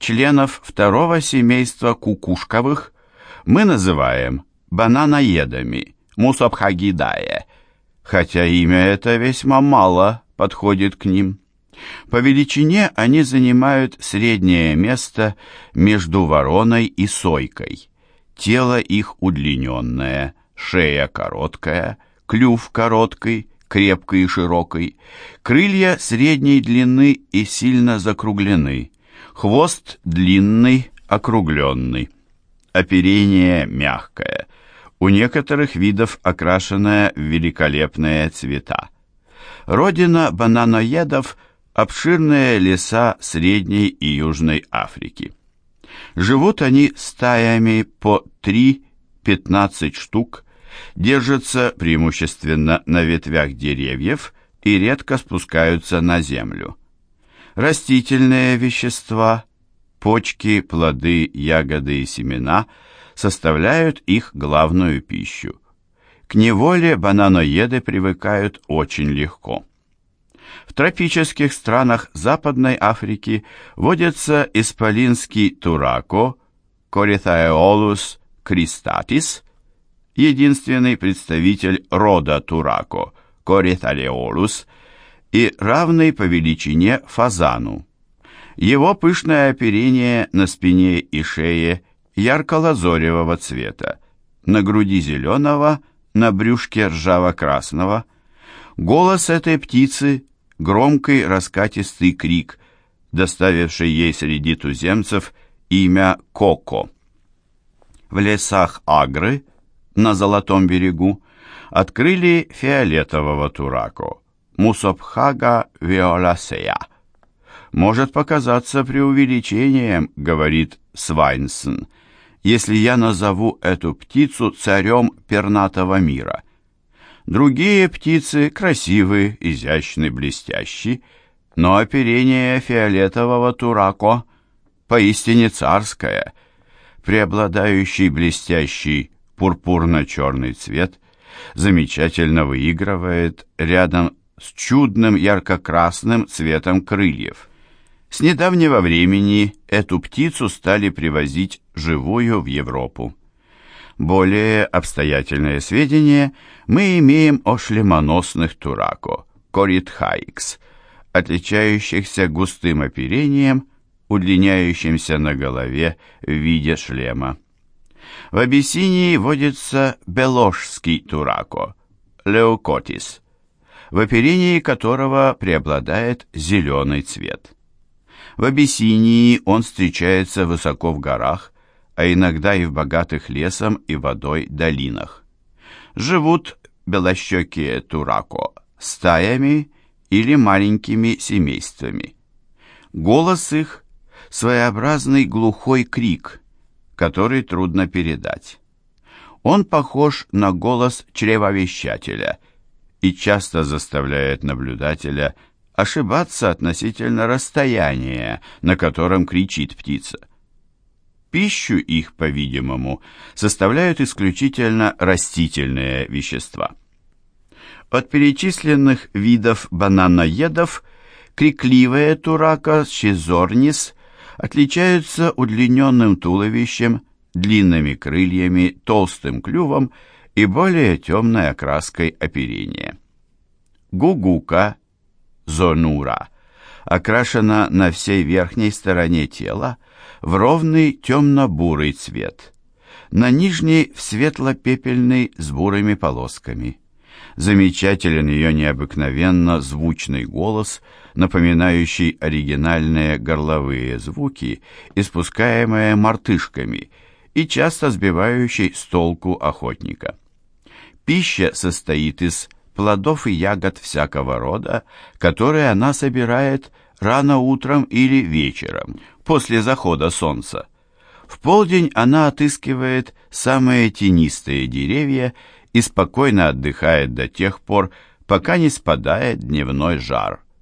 членов второго семейства кукушковых мы называем бананоедами, мусабхагидае, хотя имя это весьма мало подходит к ним. По величине они занимают среднее место между вороной и сойкой. Тело их удлиненное, шея короткая, клюв короткий, крепкий и широкий, крылья средней длины и сильно закруглены, хвост длинный, округленный, оперение мягкое, у некоторых видов окрашенное в великолепные цвета. Родина бананоедов – обширные леса Средней и Южной Африки. Живут они стаями по 3-15 штук, держатся преимущественно на ветвях деревьев и редко спускаются на землю. Растительные вещества, почки, плоды, ягоды и семена составляют их главную пищу. К неволе бананоеды привыкают очень легко. В тропических странах Западной Африки водятся исполинский турако, Коритhaeolus cristatis, единственный представитель рода турако, Коритhalеолус, и равный по величине фазану. Его пышное оперение на спине и шее ярко-лазоревого цвета, на груди зеленого, на брюшке ржаво-красного. Голос этой птицы громкий раскатистый крик, доставивший ей среди туземцев имя Коко. В лесах Агры, на Золотом берегу, открыли фиолетового турако, Мусопхага виоласея. «Может показаться преувеличением», — говорит Свайнсон, «если я назову эту птицу царем пернатого мира». Другие птицы красивы, изящны, блестящи, но оперение фиолетового турако поистине царское, преобладающий блестящий пурпурно-черный цвет замечательно выигрывает рядом с чудным ярко-красным цветом крыльев. С недавнего времени эту птицу стали привозить живую в Европу. Более обстоятельные сведения мы имеем о шлемоносных турако, коритхаикс, отличающихся густым оперением, удлиняющимся на голове в виде шлема. В Абиссинии водится белошский турако, леокотис, в оперении которого преобладает зеленый цвет. В Абиссинии он встречается высоко в горах, а иногда и в богатых лесом и водой долинах. Живут белощекие турако стаями или маленькими семействами. Голос их – своеобразный глухой крик, который трудно передать. Он похож на голос чревовещателя и часто заставляет наблюдателя ошибаться относительно расстояния, на котором кричит птица. Пищу их, по-видимому, составляют исключительно растительные вещества. От перечисленных видов бананоедов крикливые турака щезорнис отличаются удлиненным туловищем, длинными крыльями, толстым клювом и более темной окраской оперения. Гугука, зонура, окрашена на всей верхней стороне тела, в ровный темно-бурый цвет. На нижней в светло-пепельный с бурыми полосками. Замечателен ее необыкновенно звучный голос, напоминающий оригинальные горловые звуки, испускаемые мартышками, и часто сбивающий с толку охотника. Пища состоит из плодов и ягод всякого рода, которые она собирает рано утром или вечером, после захода солнца. В полдень она отыскивает самые тенистые деревья и спокойно отдыхает до тех пор, пока не спадает дневной жар.